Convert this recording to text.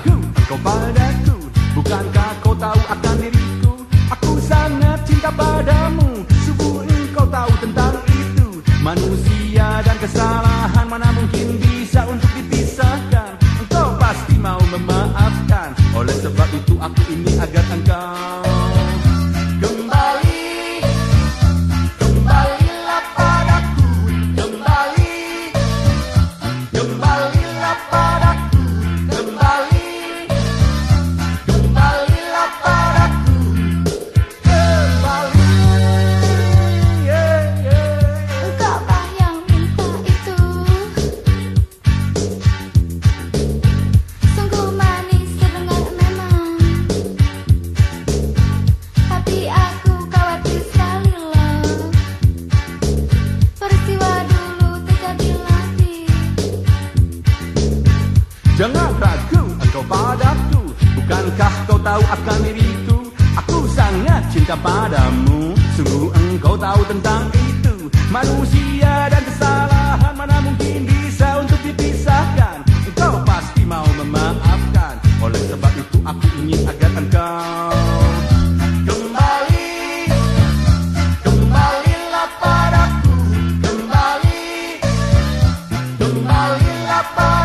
padaku Engkau padaku. Bukankah kau tahu akan diriku? Aku sangat cinta padamu. Subuh engkau tahu tentang itu. Manusia dan kesalahan Mana mungkin bisa untuk dipisahkan? Engkau pasti mau memaafkan. Oleh sebab itu aku Jangan ragu engkau padaku. Bukankah kau tahu akan diriku? Aku sangat cinta padamu. Sungguh engkau tahu tentang itu. Manusia dan kesalahan Mana mungkin bisa untuk dipisahkan? Engkau pasti mau memaafkan. Oleh sebab itu aku ingin agar engkau Kembalilah padaku. Kembali Kembalilah padaku.